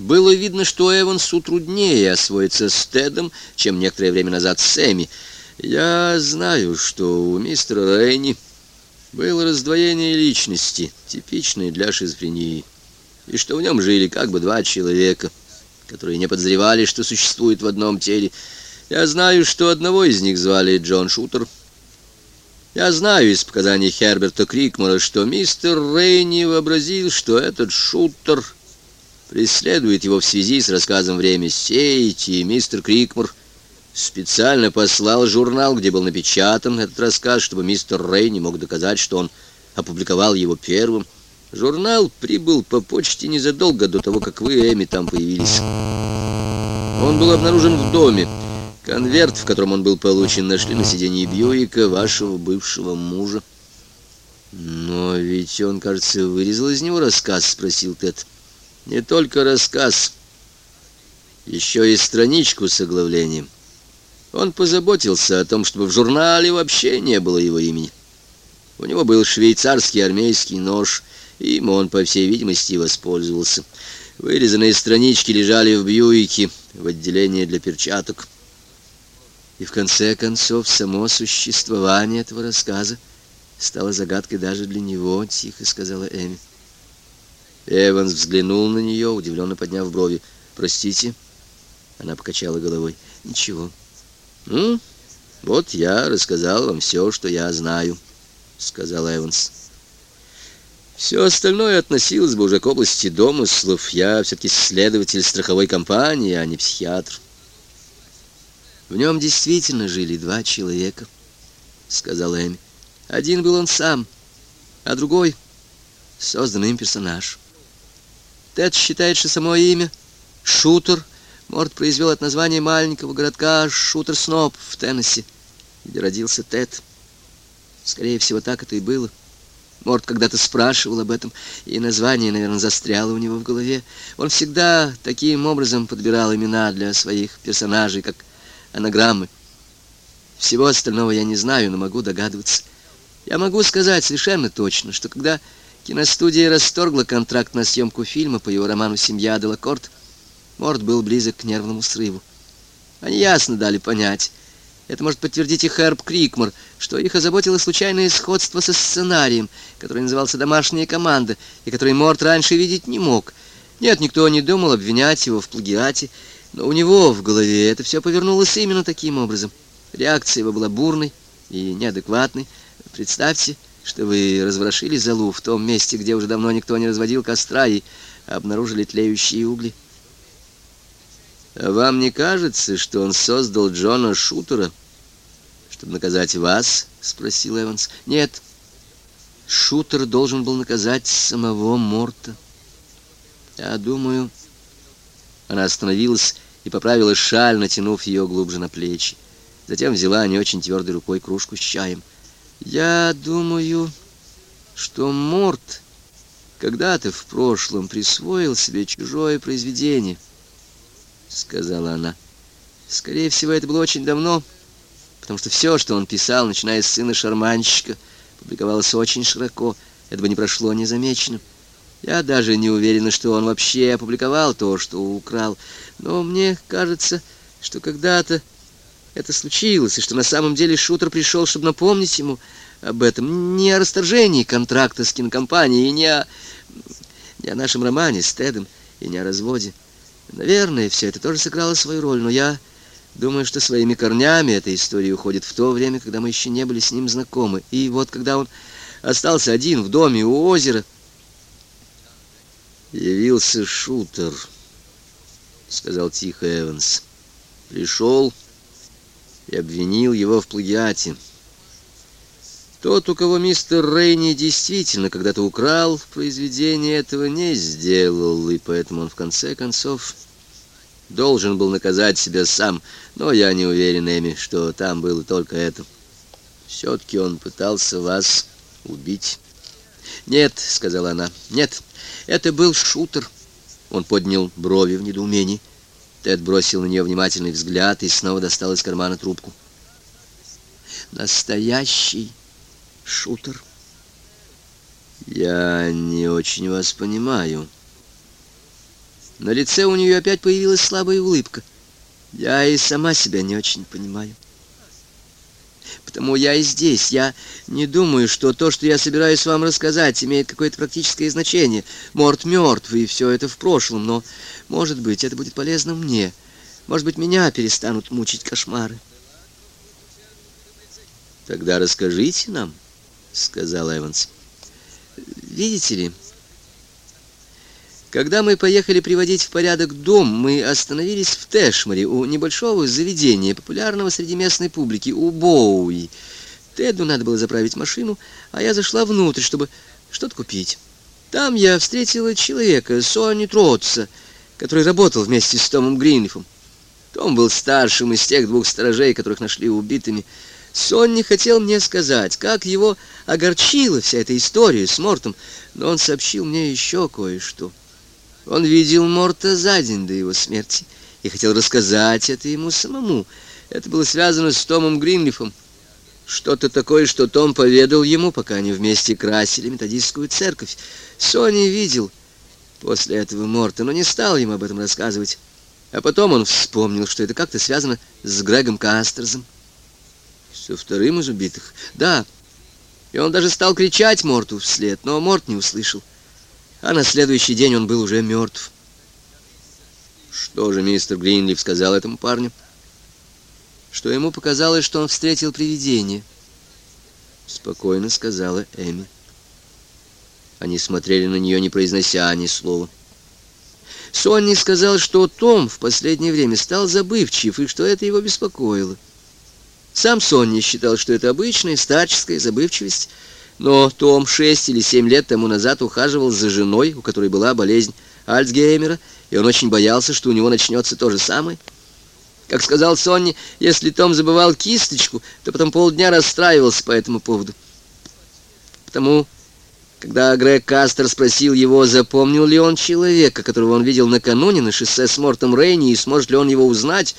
Было видно, что Эвансу труднее освоиться с Тедом, чем некоторое время назад с Эми. Я знаю, что у мистера Рейни было раздвоение личности, типичное для шизофрении, и что в нем жили как бы два человека, которые не подозревали, что существует в одном теле. Я знаю, что одного из них звали Джон Шутер. Я знаю из показаний Херберта Крикмора, что мистер Рейни вообразил, что этот Шутер преследует его в связи с рассказом «Время сеять», и мистер Крикмор специально послал журнал, где был напечатан этот рассказ, чтобы мистер Рэй не мог доказать, что он опубликовал его первым. Журнал прибыл по почте незадолго до того, как вы, Эми, там появились. Он был обнаружен в доме. Конверт, в котором он был получен, нашли на сиденье Бьюика, вашего бывшего мужа. «Но ведь он, кажется, вырезал из него рассказ?» — спросил Тед. Не только рассказ, еще и страничку с оглавлением. Он позаботился о том, чтобы в журнале вообще не было его имени. У него был швейцарский армейский нож, и им он, по всей видимости, воспользовался. Вырезанные странички лежали в Бьюике, в отделении для перчаток. И в конце концов, само существование этого рассказа стало загадкой даже для него, тихо сказала Эми. Эванс взглянул на нее, удивленно подняв брови. «Простите?» Она покачала головой. «Ничего». «Ну, вот я рассказал вам все, что я знаю», — сказал Эванс. «Все остальное относилось бы уже к области домыслов. Я все-таки следователь страховой компании, а не психиатр». «В нем действительно жили два человека», — сказал Эми. «Один был он сам, а другой — созданный им персонаж». Тед считает, что само имя «Шутер» Морд произвел от названия маленького городка Шутер-Сноп в Теннесси, где родился Тед. Скорее всего, так это и было. Морд когда-то спрашивал об этом, и название, наверное, застряло у него в голове. Он всегда таким образом подбирал имена для своих персонажей, как анаграммы. Всего остального я не знаю, но могу догадываться. Я могу сказать совершенно точно, что когда Киностудия расторгла контракт на съемку фильма по его роману «Семья Делакорт». Морд был близок к нервному срыву. Они ясно дали понять, это может подтвердить и Хэрб Крикмор, что их озаботило случайное сходство со сценарием, который назывался «Домашняя команда», и который Морд раньше видеть не мог. Нет, никто не думал обвинять его в плагиате, но у него в голове это все повернулось именно таким образом. Реакция его была бурной и неадекватной. Представьте, что вы разворошили залу в том месте, где уже давно никто не разводил костра, и обнаружили тлеющие угли. Вам не кажется, что он создал Джона Шутера, чтобы наказать вас? спросил Эванс. Нет. Шутер должен был наказать самого Морта. Я думаю, она остановилась и поправила шаль, натянув ее глубже на плечи. Затем взяла не очень твердой рукой кружку с чаем. Я думаю, что Морт когда-то в прошлом присвоил себе чужое произведение, сказала она. Скорее всего, это было очень давно, потому что все, что он писал, начиная с сына шарманщика, публиковалось очень широко. Это бы не прошло незамеченным. Я даже не уверена, что он вообще опубликовал то, что украл. Но мне кажется, что когда-то это случилось, и что на самом деле Шутер пришел, чтобы напомнить ему об этом. Не о расторжении контракта с кинокомпанией, не о, не о нашем романе с Тедом, и не о разводе. Наверное, все это тоже сыграло свою роль, но я думаю, что своими корнями эта история уходит в то время, когда мы еще не были с ним знакомы. И вот когда он остался один в доме у озера, явился Шутер, сказал тихо Эванс. Пришел и обвинил его в плагиате. Тот, у кого мистер Рейни действительно когда-то украл произведение, этого не сделал, и поэтому он в конце концов должен был наказать себя сам. Но я не уверен, Эми, что там было только это. Все-таки он пытался вас убить. «Нет», — сказала она, — «нет, это был шутер». Он поднял брови в недоумении. Тед бросил на нее внимательный взгляд и снова достал из кармана трубку. «Настоящий шутер». «Я не очень вас понимаю». На лице у нее опять появилась слабая улыбка. Я и сама себя не очень понимаю. Потому я и здесь. Я не думаю, что то, что я собираюсь вам рассказать, имеет какое-то практическое значение. Морт мертв, и все это в прошлом, но, может быть, это будет полезно мне. Может быть, меня перестанут мучить кошмары. Тогда расскажите нам, сказал Эванс. Видите ли, когда мы поехали приводить в порядок дом, мы остановились в Тэшмаре у небольшого заведения, популярного среди местной публики, у Боуи. Теду надо было заправить машину, а я зашла внутрь, чтобы что-то купить. Там я встретила человека, Сонни Тротса, который работал вместе с Томом Гринлифом. Том был старшим из тех двух сторожей, которых нашли убитыми. Сонни хотел мне сказать, как его огорчила вся эта история с Мортом, но он сообщил мне еще кое-что. Он видел Морта за день до его смерти и хотел рассказать это ему самому. Это было связано с Томом Гринлифом. Что-то такое, что Том поведал ему, пока они вместе красили методистскую церковь. Сони видел после этого Морта, но не стал ему об этом рассказывать. А потом он вспомнил, что это как-то связано с Грегом Кастерзом. Со вторым из убитых? Да. И он даже стал кричать Морту вслед, но Морт не услышал а на следующий день он был уже мертв. Что же мистер Гринлиф сказал этому парню? Что ему показалось, что он встретил привидение. Спокойно сказала Эми. Они смотрели на нее, не произнося ни слова. Сонни сказал, что Том в последнее время стал забывчив, и что это его беспокоило. Сам Сонни считал, что это обычная старческая забывчивость, но Том шесть или семь лет тому назад ухаживал за женой, у которой была болезнь Альцгеймера, и он очень боялся, что у него начнется то же самое. Как сказал Сонни, если Том забывал кисточку, то потом полдня расстраивался по этому поводу. Потому, когда Грег Кастер спросил его, запомнил ли он человека, которого он видел накануне на шоссе с Мортом Рейни, и сможет ли он его узнать,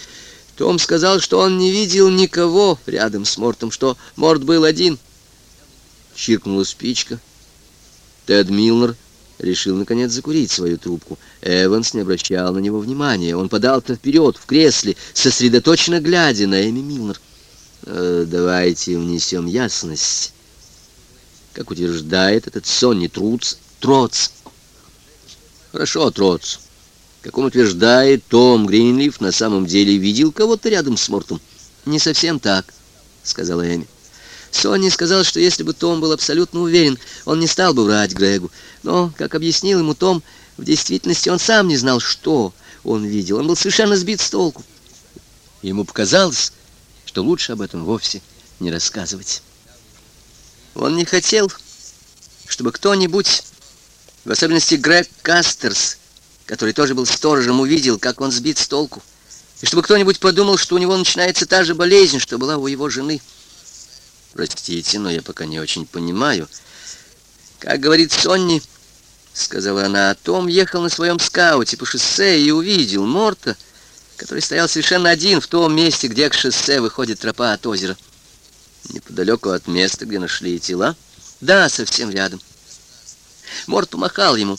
том сказал, что он не видел никого рядом с Мортом, что Морт был один — Чиркнула спичка. Тед Милнер решил, наконец, закурить свою трубку. Эванс не обращал на него внимания. Он подался вперед в кресле, сосредоточенно глядя на Эми Милнер. «Э, «Давайте внесем ясность. Как утверждает этот Сонни Труц, Троц. Хорошо, Троц. Как он утверждает, Том Гринлиф на самом деле видел кого-то рядом с Мортом. Не совсем так, сказала Эми. Сонни сказал, что если бы Том был абсолютно уверен, он не стал бы врать Грегу. Но, как объяснил ему Том, в действительности он сам не знал, что он видел. Он был совершенно сбит с толку. Ему показалось, что лучше об этом вовсе не рассказывать. Он не хотел, чтобы кто-нибудь, в особенности Грег Кастерс, который тоже был сторожем, увидел, как он сбит с толку, и чтобы кто-нибудь подумал, что у него начинается та же болезнь, что была у его жены — Простите, но я пока не очень понимаю. Как говорит Сонни, сказала она, о том ехал на своем скауте по шоссе и увидел Морта, который стоял совершенно один в том месте, где к шоссе выходит тропа от озера. Неподалеку от места, где нашли тела? Да, совсем рядом. Морт помахал ему.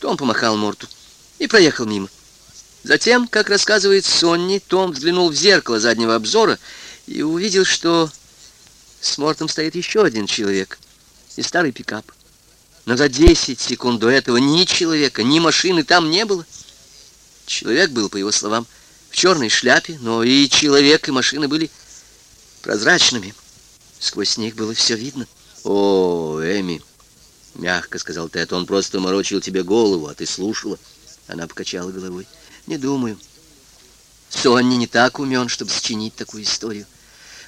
Том помахал Морту и проехал мимо. Затем, как рассказывает Сонни, Том взглянул в зеркало заднего обзора и увидел, что с Мортом стоит еще один человек и старый пикап. Но за 10 секунд до этого ни человека, ни машины там не было. Человек был, по его словам, в черной шляпе, но и человек, и машины были прозрачными. Сквозь них было все видно. «О, Эми!» — мягко сказал Тед. «Он просто морочил тебе голову, а ты слушала». Она покачала головой. Не думаю. Сонни не так умен, чтобы сочинить такую историю.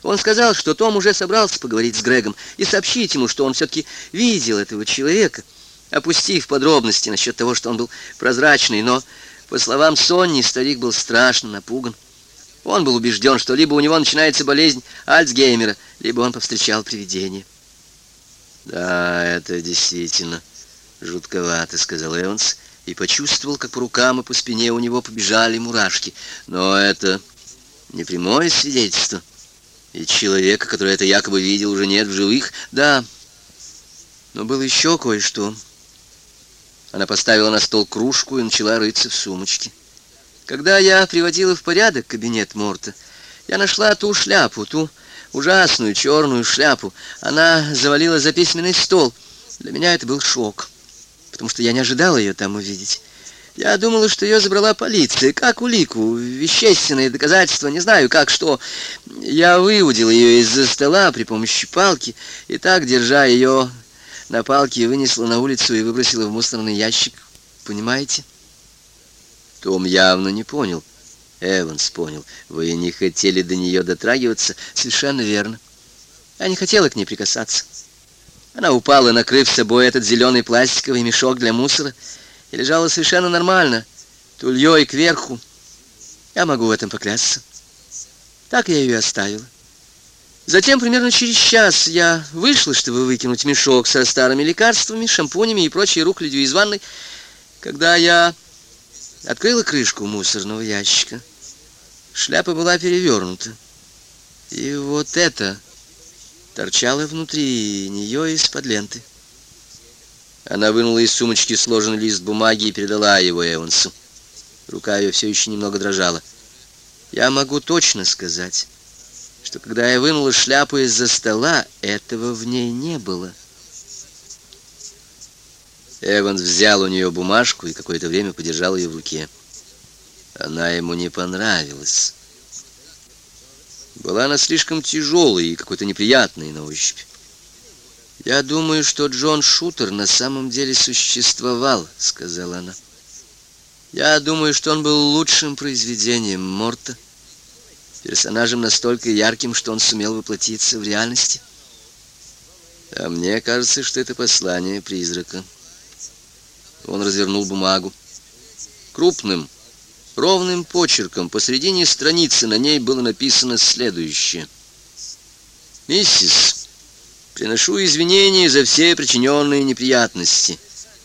Он сказал, что Том уже собрался поговорить с Грегом и сообщить ему, что он все-таки видел этого человека, опустив подробности насчет того, что он был прозрачный, но, по словам Сонни, старик был страшно напуган. Он был убежден, что либо у него начинается болезнь Альцгеймера, либо он повстречал привидение. «Да, это действительно жутковато», — сказал Эванс, и почувствовал, как по рукам и по спине у него побежали мурашки. Но это не прямое свидетельство. И человека, который это якобы видел, уже нет в живых. Да, но было еще кое-что. Она поставила на стол кружку и начала рыться в сумочке. Когда я приводила в порядок кабинет Морта, я нашла ту шляпу, ту ужасную черную шляпу. Она завалила за письменный стол. Для меня это был шок, потому что я не ожидала ее там увидеть. Я думала, что ее забрала полиция, как улику, вещественные доказательства, не знаю как что. Я выудила ее из-за стола при помощи палки, и так, держа ее на палке, вынесла на улицу и выбросила в мусорный ящик. Понимаете? Том явно не понял. Эванс понял. Вы не хотели до нее дотрагиваться? Совершенно верно. Я не хотела к ней прикасаться. Она упала, накрыв собой этот зеленый пластиковый мешок для мусора, и лежала совершенно нормально, тульей кверху. Я могу в этом поклясться. Так я ее оставила. Затем, примерно через час, я вышла, чтобы выкинуть мешок со старыми лекарствами, шампунями и прочей рухлядью из ванной. Когда я открыла крышку мусорного ящика, шляпа была перевернута. И вот это торчало внутри нее из-под ленты. Она вынула из сумочки сложенный лист бумаги и передала его Эвансу. Рука ее все еще немного дрожала. Я могу точно сказать, что когда я вынула шляпу из-за стола, этого в ней не было. Эванс взял у нее бумажку и какое-то время подержал ее в руке. Она ему не понравилась. Была она слишком тяжелой и какой-то неприятной на ощупь. «Я думаю, что Джон Шутер на самом деле существовал», — сказала она. «Я думаю, что он был лучшим произведением Морта, персонажем настолько ярким, что он сумел воплотиться в реальности. А мне кажется, что это послание призрака». Он развернул бумагу. Крупным, ровным почерком посредине страницы на ней было написано следующее. «Миссис Приношу извинения за все причиненные неприятности.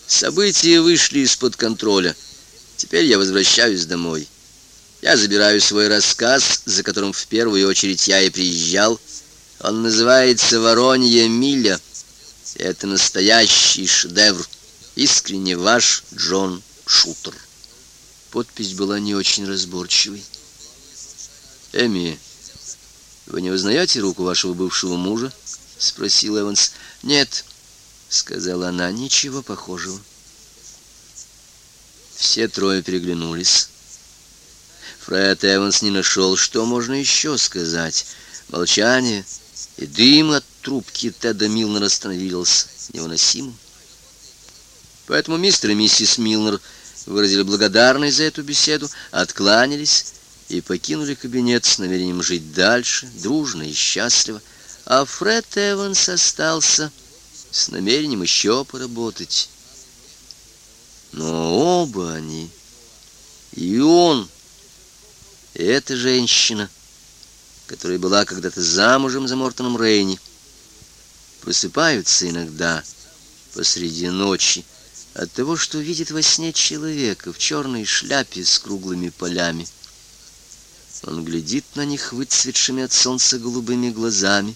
События вышли из-под контроля. Теперь я возвращаюсь домой. Я забираю свой рассказ, за которым в первую очередь я и приезжал. Он называется «Воронья миля». Это настоящий шедевр. Искренне ваш Джон Шутер. Подпись была не очень разборчивой. Эми, вы не узнаете руку вашего бывшего мужа? — спросил Эванс. «Нет», — сказала она, — «ничего похожего». Все трое переглянулись. Фред Эванс не нашел, что можно еще сказать. Молчание и дым от трубки Теда Милнера становился невыносимым. Поэтому мистер и миссис Милнер выразили благодарность за эту беседу, откланялись и покинули кабинет с намерением жить дальше, дружно и счастливо, а Фред Эванс остался с намерением еще поработать. Но оба они, и он, и эта женщина, которая была когда-то замужем за Мортоном Рейни, просыпаются иногда посреди ночи от того, что видит во сне человека в черной шляпе с круглыми полями. Он глядит на них выцветшими от солнца голубыми глазами,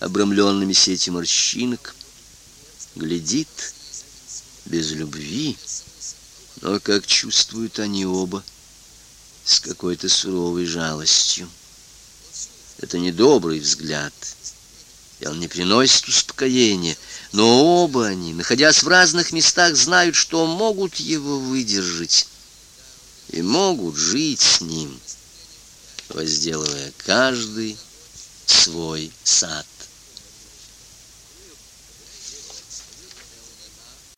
обрамленными сетью морщинок, глядит без любви, но как чувствуют они оба, с какой-то суровой жалостью. Это недобрый взгляд, и он не приносит успокоения, но оба они, находясь в разных местах, знают, что могут его выдержать и могут жить с ним, возделывая каждый свой сад.